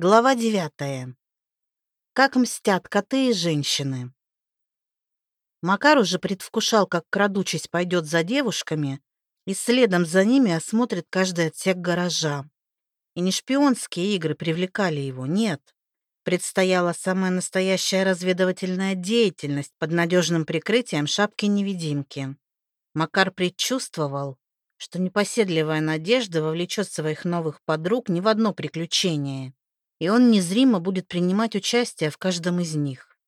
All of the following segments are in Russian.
Глава девятая. Как мстят коты и женщины. Макар уже предвкушал, как, крадучись, пойдет за девушками и следом за ними осмотрит каждый отсек гаража. И не шпионские игры привлекали его, нет. Предстояла самая настоящая разведывательная деятельность под надежным прикрытием шапки-невидимки. Макар предчувствовал, что непоседливая надежда вовлечет своих новых подруг ни в одно приключение и он незримо будет принимать участие в каждом из них.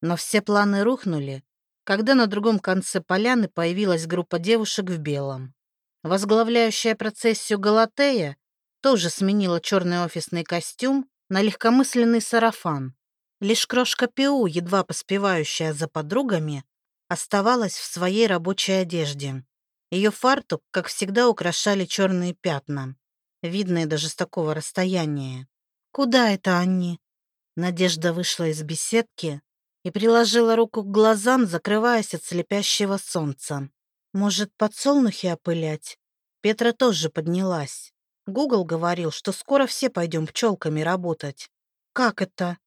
Но все планы рухнули, когда на другом конце поляны появилась группа девушек в белом. Возглавляющая процессию Галатея тоже сменила черный офисный костюм на легкомысленный сарафан. Лишь крошка Пиу, едва поспевающая за подругами, оставалась в своей рабочей одежде. Ее фартук, как всегда, украшали черные пятна, видные даже с такого расстояния. «Куда это они?» Надежда вышла из беседки и приложила руку к глазам, закрываясь от слепящего солнца. «Может, подсолнухи опылять?» Петра тоже поднялась. Гугл говорил, что скоро все пойдем пчелками работать. «Как это?»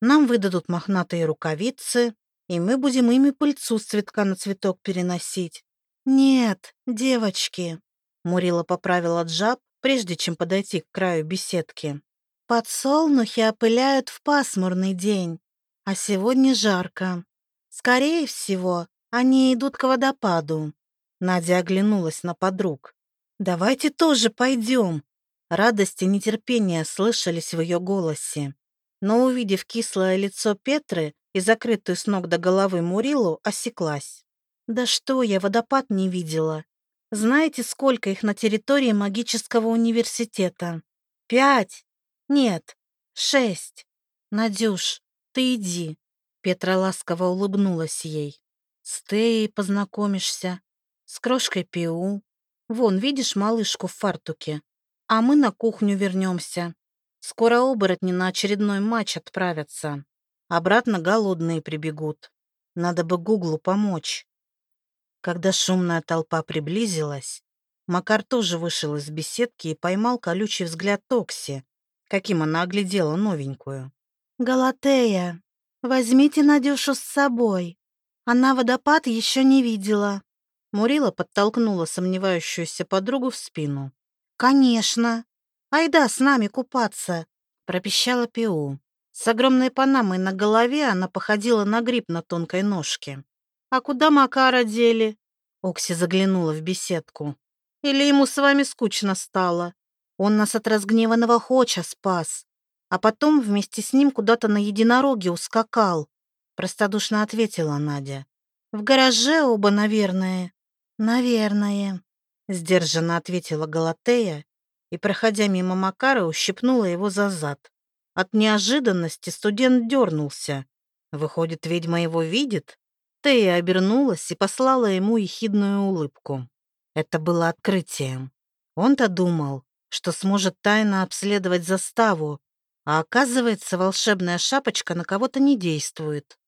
«Нам выдадут мохнатые рукавицы, и мы будем ими пыльцу с цветка на цветок переносить». «Нет, девочки», — Мурила поправила джаб, прежде чем подойти к краю беседки. Подсолнухи опыляют в пасмурный день, а сегодня жарко. Скорее всего, они идут к водопаду. Надя оглянулась на подруг. «Давайте тоже пойдем». Радость и нетерпение слышались в ее голосе. Но, увидев кислое лицо Петры и закрытую с ног до головы Мурилу, осеклась. «Да что, я водопад не видела. Знаете, сколько их на территории магического университета? Пять! «Нет, шесть. Надюш, ты иди». Петра ласково улыбнулась ей. «С Теей познакомишься, с крошкой Пиу. Вон, видишь малышку в фартуке? А мы на кухню вернемся. Скоро оборотни на очередной матч отправятся. Обратно голодные прибегут. Надо бы Гуглу помочь». Когда шумная толпа приблизилась, Макар тоже вышел из беседки и поймал колючий взгляд Токси, каким она оглядела новенькую. «Галатея, возьмите Надюшу с собой. Она водопад еще не видела». Мурила подтолкнула сомневающуюся подругу в спину. «Конечно. Айда с нами купаться», — пропищала Пиу. С огромной панамой на голове она походила на гриб на тонкой ножке. «А куда Макара дели?» Окси заглянула в беседку. «Или ему с вами скучно стало?» Он нас от разгневанного Хоча спас, а потом вместе с ним куда-то на единороге ускакал», простодушно ответила Надя. «В гараже оба, наверное». «Наверное», сдержанно ответила Галатея и, проходя мимо Макара, ущипнула его за зад. От неожиданности студент дернулся. Выходит, ведьма его видит? Тея обернулась и послала ему ехидную улыбку. Это было открытием. Он-то думал, что сможет тайно обследовать заставу, а оказывается, волшебная шапочка на кого-то не действует.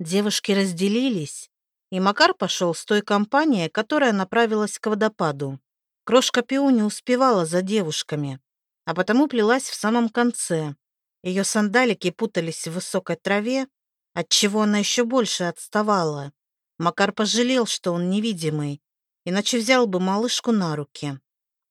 Девушки разделились, и Макар пошел с той компанией, которая направилась к водопаду. Крошка Пиу не успевала за девушками, а потому плелась в самом конце. Ее сандалики путались в высокой траве, отчего она еще больше отставала. Макар пожалел, что он невидимый, иначе взял бы малышку на руки.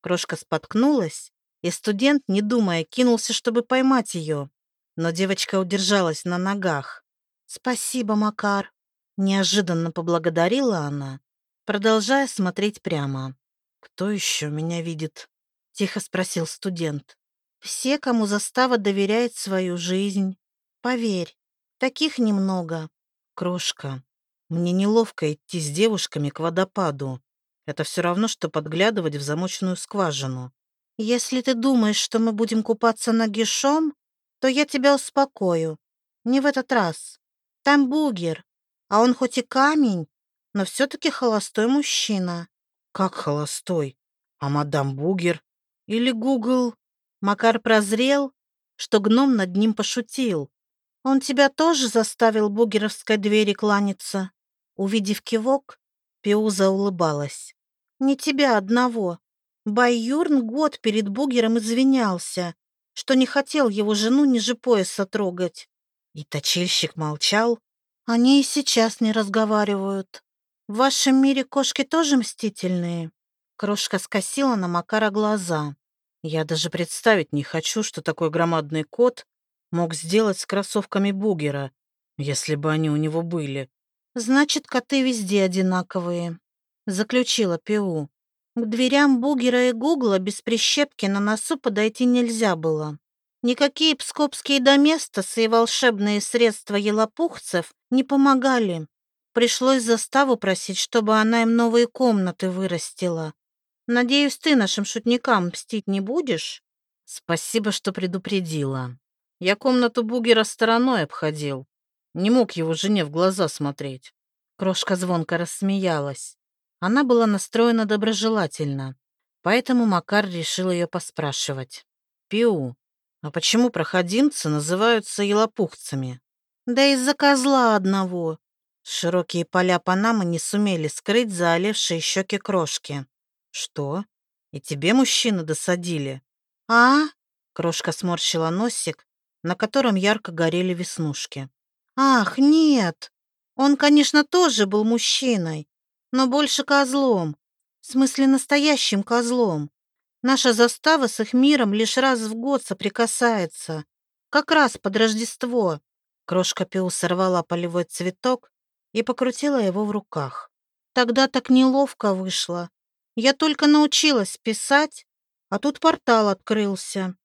Крошка споткнулась, и студент, не думая, кинулся, чтобы поймать ее. Но девочка удержалась на ногах. «Спасибо, Макар», — неожиданно поблагодарила она, продолжая смотреть прямо. «Кто еще меня видит?» — тихо спросил студент. «Все, кому застава доверяет свою жизнь. Поверь, таких немного. Крошка, мне неловко идти с девушками к водопаду. Это все равно, что подглядывать в замочную скважину. Если ты думаешь, что мы будем купаться нагишом, то я тебя успокою. Не в этот раз. Там бугер, а он хоть и камень, но все-таки холостой мужчина. Как холостой? А мадам Бугер? Или Гугл? Макар прозрел, что гном над ним пошутил. Он тебя тоже заставил бугеровской двери кланяться? Увидев кивок, Пиуза улыбалась. Не тебя одного. Байюрн год перед Бугером извинялся, что не хотел его жену ниже пояса трогать. И точильщик молчал. Они и сейчас не разговаривают. В вашем мире кошки тоже мстительные? Крошка скосила на Макара глаза. Я даже представить не хочу, что такой громадный кот мог сделать с кроссовками Бугера, если бы они у него были. Значит, коты везде одинаковые, заключила Пиу. К дверям Бугера и Гугла без прищепки на носу подойти нельзя было. Никакие пскопские доместосы и волшебные средства елопухцев не помогали. Пришлось заставу просить, чтобы она им новые комнаты вырастила. Надеюсь, ты нашим шутникам мстить не будешь? Спасибо, что предупредила. Я комнату Бугера стороной обходил. Не мог его жене в глаза смотреть. Крошка звонко рассмеялась. Она была настроена доброжелательно, поэтому Макар решил ее поспрашивать. «Пиу, а почему проходимцы называются елопухцами?» «Да из-за козла одного». Широкие поля Панамы не сумели скрыть заолевшие щеки крошки. «Что? И тебе мужчины досадили?» «А?» Крошка сморщила носик, на котором ярко горели веснушки. «Ах, нет! Он, конечно, тоже был мужчиной, но больше козлом. В смысле, настоящим козлом. Наша застава с их миром лишь раз в год соприкасается. Как раз под Рождество. Крошка Пиу сорвала полевой цветок и покрутила его в руках. Тогда так неловко вышло. Я только научилась писать, а тут портал открылся.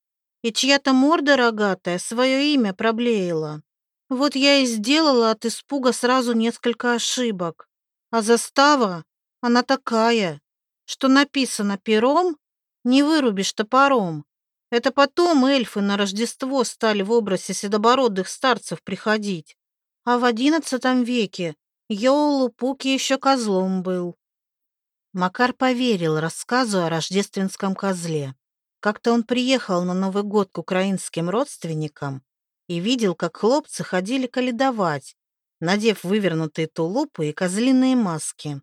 И чья-то морда рогатая свое имя проблеяла. Вот я и сделала от испуга сразу несколько ошибок. А застава, она такая, что написано пером, не вырубишь топором. Это потом эльфы на Рождество стали в образе седобородых старцев приходить. А в одиннадцатом веке Йоулу Пуки еще козлом был. Макар поверил рассказу о рождественском козле. Как-то он приехал на Новый год к украинским родственникам и видел, как хлопцы ходили каледовать, надев вывернутые тулупы и козлиные маски.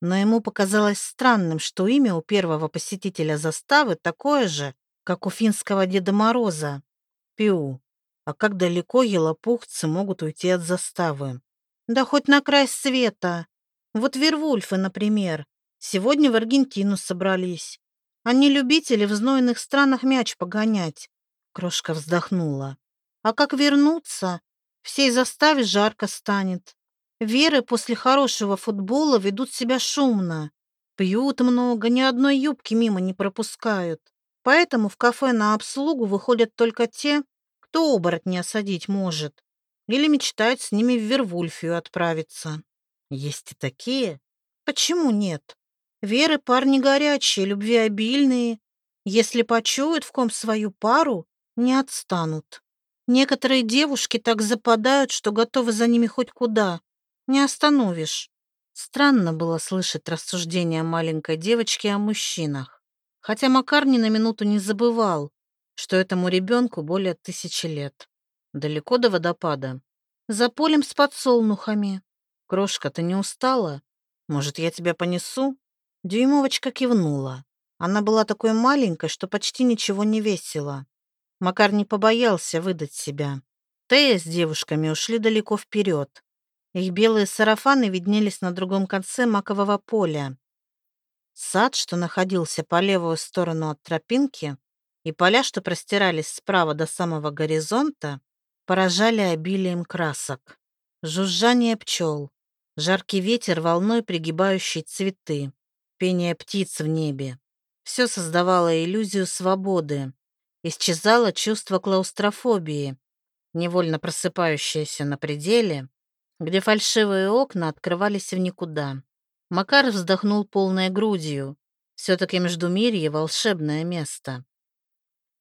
Но ему показалось странным, что имя у первого посетителя заставы такое же, как у финского Деда Мороза. Пиу. А как далеко елопухцы могут уйти от заставы? Да хоть на край света. Вот Вервульфы, например, сегодня в Аргентину собрались. Они любители в знойных странах мяч погонять. Крошка вздохнула. А как вернуться, Всей заставе жарко станет. Веры после хорошего футбола ведут себя шумно. Пьют много, ни одной юбки мимо не пропускают. Поэтому в кафе на обслугу выходят только те, кто оборотня осадить может. Или мечтают с ними в Вервульфию отправиться. Есть и такие. Почему нет? Веры парни горячие, любвеобильные. Если почуют в ком свою пару, не отстанут. Некоторые девушки так западают, что готовы за ними хоть куда. Не остановишь. Странно было слышать рассуждения маленькой девочки о мужчинах. Хотя Макар ни на минуту не забывал, что этому ребенку более тысячи лет. Далеко до водопада. За полем с подсолнухами. Крошка, ты не устала? Может, я тебя понесу? Дюймовочка кивнула. Она была такой маленькой, что почти ничего не весила. Макар не побоялся выдать себя. Тея с девушками ушли далеко вперед. Их белые сарафаны виднелись на другом конце макового поля. Сад, что находился по левую сторону от тропинки, и поля, что простирались справа до самого горизонта, поражали обилием красок. Жужжание пчел, жаркий ветер волной пригибающий цветы, пение птиц в небе. Все создавало иллюзию свободы, исчезало чувство клаустрофобии, невольно просыпающееся на пределе, где фальшивые окна открывались в никуда. Макар вздохнул полной грудью. Все-таки Междумирье — волшебное место.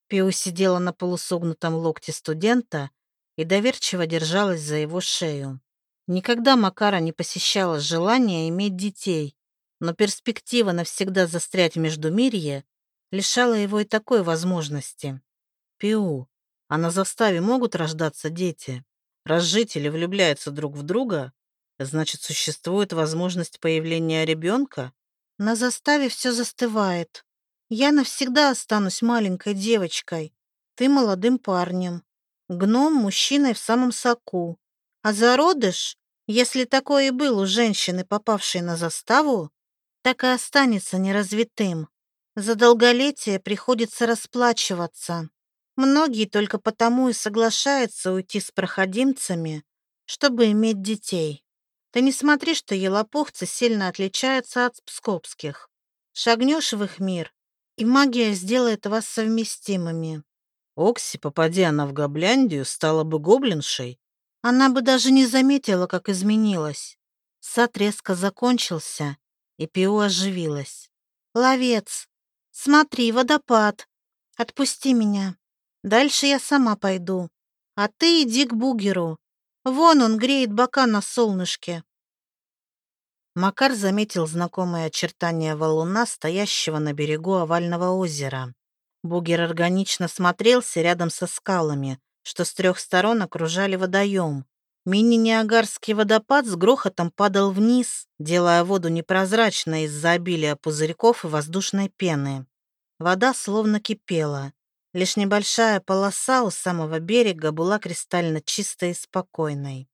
Пиу сидела на полусогнутом локте студента и доверчиво держалась за его шею. Никогда Макара не посещало желание иметь детей, но перспектива навсегда застрять в Междумирье лишала его и такой возможности. Пиу, а на заставе могут рождаться дети? Раз жители влюбляются друг в друга, значит, существует возможность появления ребенка? На заставе все застывает. Я навсегда останусь маленькой девочкой. ты молодым парнем, гном мужчиной в самом соку. А зародыш, если такое и был у женщины, попавшей на заставу, так и останется неразвитым. За долголетие приходится расплачиваться. Многие только потому и соглашаются уйти с проходимцами, чтобы иметь детей. Ты не смотри, что елопухцы сильно отличаются от пскопских. Шагнешь в их мир, и магия сделает вас совместимыми. Окси, попади она в Гобляндию, стала бы гоблиншей. Она бы даже не заметила, как изменилась. Сад резко закончился, и Пиу оживилась. «Ловец, смотри, водопад. Отпусти меня. Дальше я сама пойду. А ты иди к бугеру. Вон он греет бока на солнышке». Макар заметил знакомые очертания валуна, стоящего на берегу овального озера. Бугер органично смотрелся рядом со скалами, что с трех сторон окружали водоем. Мини-Ниагарский водопад с грохотом падал вниз, делая воду непрозрачной из-за обилия пузырьков и воздушной пены. Вода словно кипела. Лишь небольшая полоса у самого берега была кристально чистой и спокойной.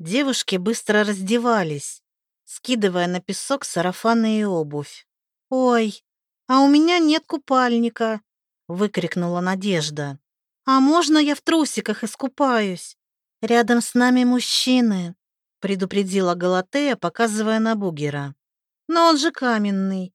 Девушки быстро раздевались, скидывая на песок сарафаны и обувь. «Ой, а у меня нет купальника!» — выкрикнула Надежда. «А можно я в трусиках искупаюсь? Рядом с нами мужчины!» — предупредила Галатея, показывая на Бугера. «Но он же каменный!»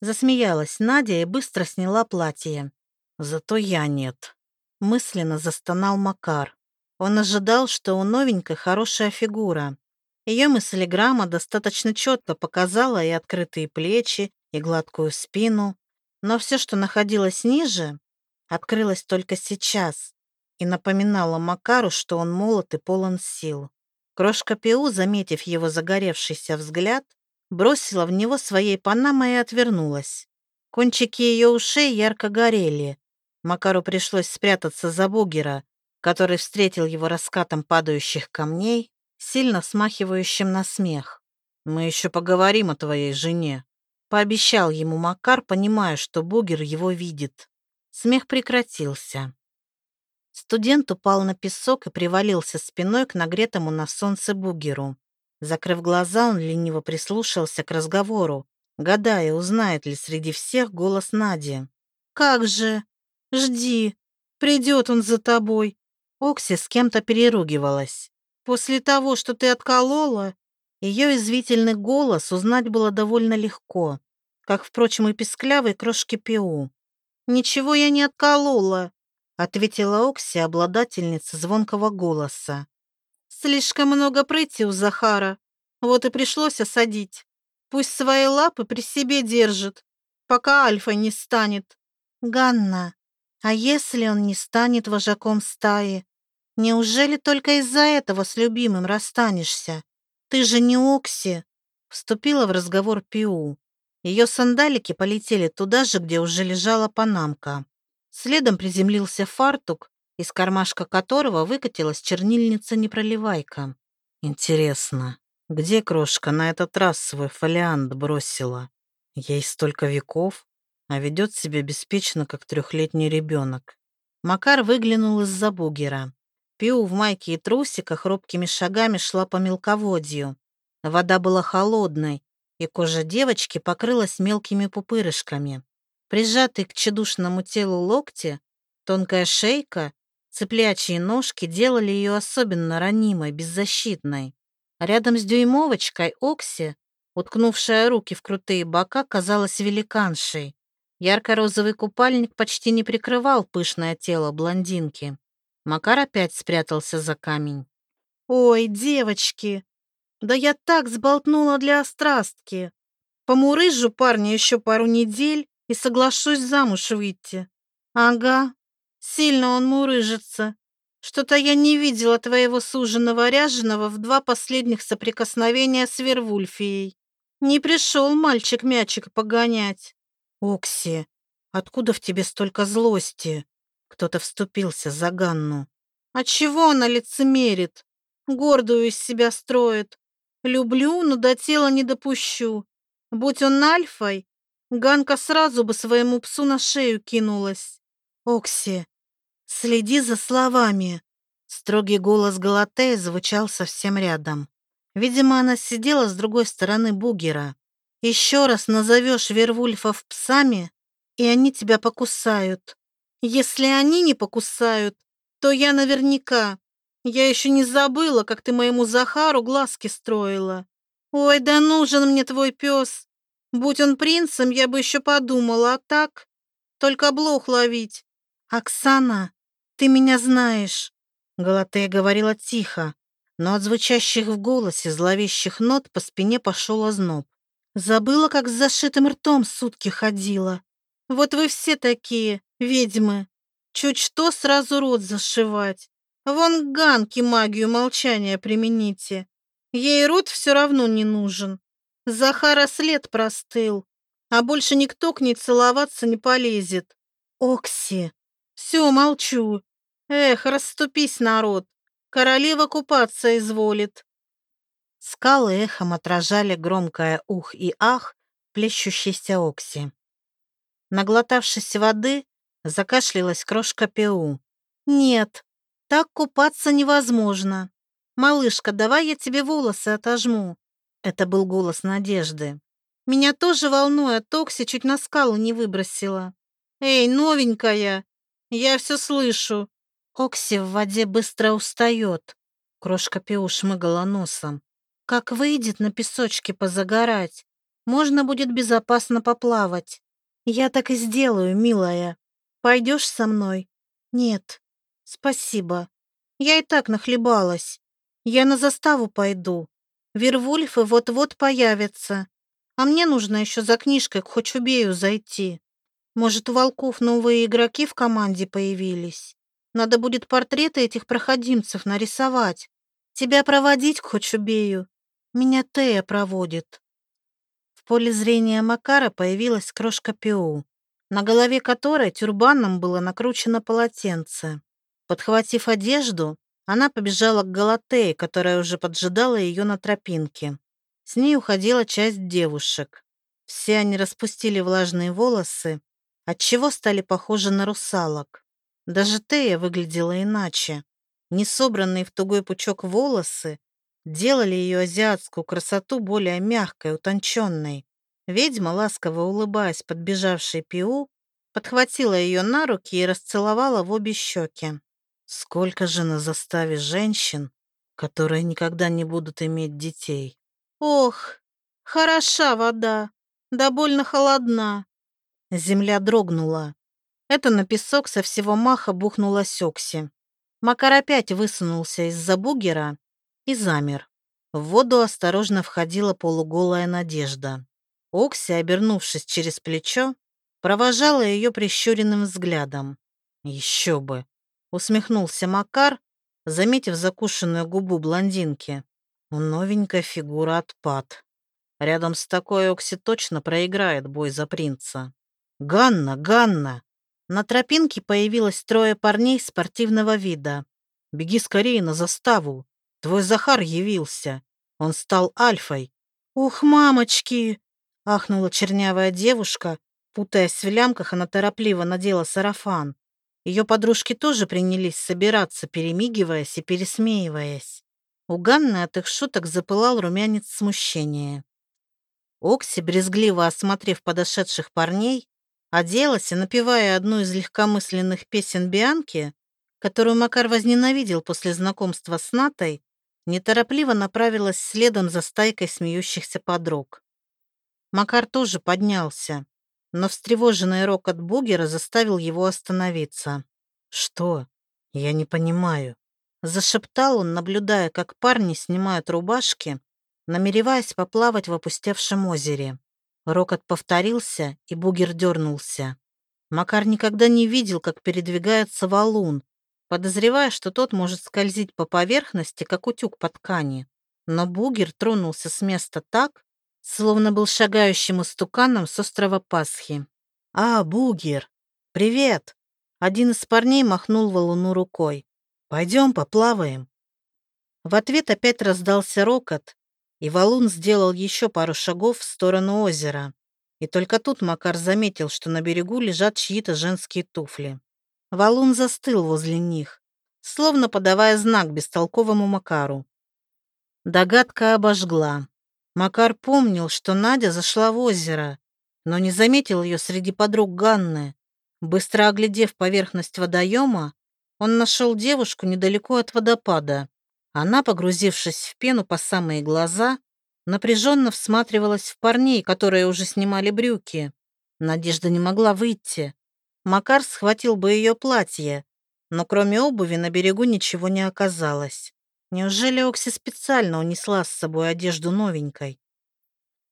Засмеялась Надя и быстро сняла платье. «Зато я нет!» — мысленно застонал Макар. Он ожидал, что у новенькой хорошая фигура. Ее мыслеграмма достаточно четко показала и открытые плечи, и гладкую спину, но все, что находилось ниже, открылось только сейчас и напоминало Макару, что он молод и полон сил. Крошка Пиу, заметив его загоревшийся взгляд, бросила в него своей панамой и отвернулась. Кончики ее ушей ярко горели. Макару пришлось спрятаться за бугера, который встретил его раскатом падающих камней, сильно смахивающим на смех. «Мы еще поговорим о твоей жене», Пообещал ему Макар, понимая, что Бугер его видит. Смех прекратился. Студент упал на песок и привалился спиной к нагретому на солнце Бугеру. Закрыв глаза, он лениво прислушался к разговору, гадая, узнает ли среди всех голос Нади. «Как же? Жди. Придет он за тобой». Окси с кем-то переругивалась. «После того, что ты отколола, ее извительный голос узнать было довольно легко, как, впрочем, и песклявый крошки Пиу. «Ничего я не отколола», — ответила Окси, обладательница звонкого голоса. «Слишком много прыти у Захара, вот и пришлось осадить. Пусть свои лапы при себе держит, пока Альфа не станет». «Ганна, а если он не станет вожаком стаи? Неужели только из-за этого с любимым расстанешься?» «Ты же не Окси!» Вступила в разговор Пиу. Ее сандалики полетели туда же, где уже лежала панамка. Следом приземлился фартук, из кармашка которого выкатилась чернильница-непроливайка. «Интересно, где крошка на этот раз свой фолиант бросила? Ей столько веков, а ведет себя беспечно, как трехлетний ребенок». Макар выглянул из-за бугера. Пиу в майке и трусиках робкими шагами шла по мелководью. Вода была холодной, и кожа девочки покрылась мелкими пупырышками. Прижатые к чедушному телу локти, тонкая шейка, цыплячьи ножки делали ее особенно ранимой, беззащитной. Рядом с дюймовочкой Окси, уткнувшая руки в крутые бока, казалась великаншей. Ярко-розовый купальник почти не прикрывал пышное тело блондинки. Макар опять спрятался за камень. «Ой, девочки! Да я так сболтнула для острастки! Помурыжу парня еще пару недель и соглашусь замуж выйти. Ага, сильно он мурыжится. Что-то я не видела твоего суженого ряженого в два последних соприкосновения с Вервульфией. Не пришел мальчик мячик погонять. Окси, откуда в тебе столько злости? Кто-то вступился за Ганну. А чего она лицемерит? Гордую из себя строит. Люблю, но до тела не допущу. Будь он альфой, Ганка сразу бы своему псу на шею кинулась. Окси, Следи за словами. Строгий голос Галатея звучал совсем рядом. Видимо, она сидела с другой стороны бугера. Еще раз назовешь Вервульфов псами, и они тебя покусают. Если они не покусают, то я наверняка. Я еще не забыла, как ты моему Захару глазки строила. Ой, да нужен мне твой пес. Будь он принцем, я бы еще подумала, а так? Только блох ловить. Оксана, ты меня знаешь. Галатея говорила тихо, но от звучащих в голосе зловещих нот по спине пошел озноб. Забыла, как с зашитым ртом сутки ходила. Вот вы все такие, ведьмы. Чуть что, сразу рот зашивать. Вон Ганки магию молчания примените. Ей рот все равно не нужен. Захара след простыл, а больше никто к ней целоваться не полезет. Окси. Все, молчу. Эх, расступись, народ. Королева купаться изволит. Скалы эхом отражали громкое ух и ах плещущейся Окси. Наглотавшись воды, закашлялась крошка Пеу. «Нет, так купаться невозможно. Малышка, давай я тебе волосы отожму». Это был голос Надежды. «Меня тоже волнует, Окси чуть на скалу не выбросила. Эй, новенькая, я все слышу». Окси в воде быстро устает. Крошка Пеу шмыгала носом. Как выйдет на песочке позагорать, можно будет безопасно поплавать. Я так и сделаю, милая. Пойдешь со мной? Нет. Спасибо. Я и так нахлебалась. Я на заставу пойду. Вервульфы вот-вот появятся. А мне нужно еще за книжкой к Хочубею зайти. Может, у волков новые игроки в команде появились? Надо будет портреты этих проходимцев нарисовать. Тебя проводить к Хочубею. Меня Тея проводит. В поле зрения Макара появилась крошка Пиу, на голове которой тюрбаном было накручено полотенце. Подхватив одежду, она побежала к Галатее, которая уже поджидала ее на тропинке. С ней уходила часть девушек. Все они распустили влажные волосы, отчего стали похожи на русалок. Даже Тея выглядела иначе. Несобранные в тугой пучок волосы делали ее азиатскую красоту более мягкой, утонченной. Ведьма, ласково улыбаясь подбежавшей Пиу, подхватила ее на руки и расцеловала в обе щеки. Сколько же на заставе женщин, которые никогда не будут иметь детей? Ох, хороша вода, да больно холодна. Земля дрогнула. Это на песок со всего маха бухнула Сёкси. Макар опять высунулся из-за бугера и замер. В воду осторожно входила полуголая Надежда. Окси, обернувшись через плечо, провожала ее прищуренным взглядом. «Еще бы!» — усмехнулся Макар, заметив закушенную губу блондинки. Новенькая фигура отпад. Рядом с такой Окси точно проиграет бой за принца. «Ганна! Ганна!» На тропинке появилось трое парней спортивного вида. «Беги скорее на заставу!» Твой Захар явился. Он стал альфой. Ух, мамочки! Ахнула чернявая девушка. Путаясь в лямках, она торопливо надела сарафан. Ее подружки тоже принялись собираться, перемигиваясь и пересмеиваясь. У Ганны от их шуток запылал румянец смущения. Окси, брезгливо осмотрев подошедших парней, оделась и, напевая одну из легкомысленных песен Бианки, которую Макар возненавидел после знакомства с Натой, неторопливо направилась следом за стайкой смеющихся подруг. Макар тоже поднялся, но встревоженный рок от бугера заставил его остановиться. «Что? Я не понимаю». Зашептал он, наблюдая, как парни снимают рубашки, намереваясь поплавать в опустевшем озере. Рокот повторился, и бугер дернулся. Макар никогда не видел, как передвигается валун, подозревая, что тот может скользить по поверхности, как утюг по ткани. Но бугер тронулся с места так, словно был шагающим истуканом с острова Пасхи. «А, бугер! Привет!» Один из парней махнул валуну рукой. «Пойдем поплаваем». В ответ опять раздался рокот, и валун сделал еще пару шагов в сторону озера. И только тут Макар заметил, что на берегу лежат чьи-то женские туфли. Валун застыл возле них, словно подавая знак бестолковому Макару. Догадка обожгла. Макар помнил, что Надя зашла в озеро, но не заметил ее среди подруг Ганны. Быстро оглядев поверхность водоема, он нашел девушку недалеко от водопада. Она, погрузившись в пену по самые глаза, напряженно всматривалась в парней, которые уже снимали брюки. Надежда не могла выйти. Макар схватил бы ее платье, но кроме обуви на берегу ничего не оказалось. Неужели Окси специально унесла с собой одежду новенькой?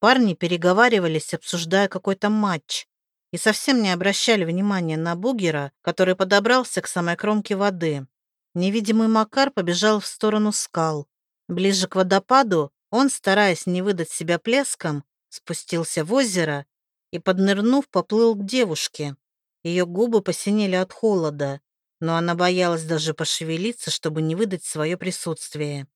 Парни переговаривались, обсуждая какой-то матч, и совсем не обращали внимания на Бугера, который подобрался к самой кромке воды. Невидимый Макар побежал в сторону скал. Ближе к водопаду он, стараясь не выдать себя плеском, спустился в озеро и, поднырнув, поплыл к девушке. Ее губы посинели от холода но она боялась даже пошевелиться, чтобы не выдать свое присутствие.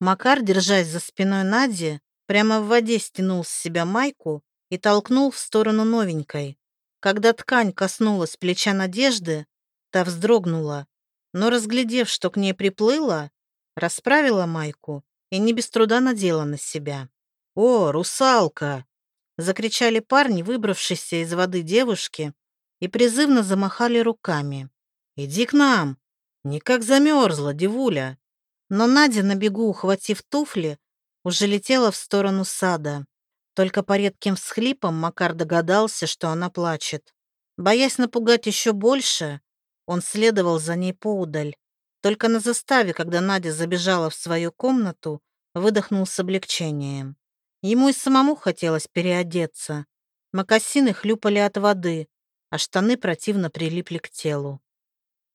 Макар, держась за спиной Нади, прямо в воде стянул с себя майку и толкнул в сторону новенькой. Когда ткань коснулась плеча Надежды, та вздрогнула, но, разглядев, что к ней приплыла, расправила майку и не без труда надела на себя. «О, русалка!» — закричали парни, выбравшиеся из воды девушки, и призывно замахали руками. «Иди к нам! Никак замерзла, девуля!» Но Надя на бегу, ухватив туфли, уже летела в сторону сада. Только по редким всхлипам Макар догадался, что она плачет. Боясь напугать еще больше, он следовал за ней поудаль. Только на заставе, когда Надя забежала в свою комнату, выдохнул с облегчением. Ему и самому хотелось переодеться. Мокасины хлюпали от воды, а штаны противно прилипли к телу.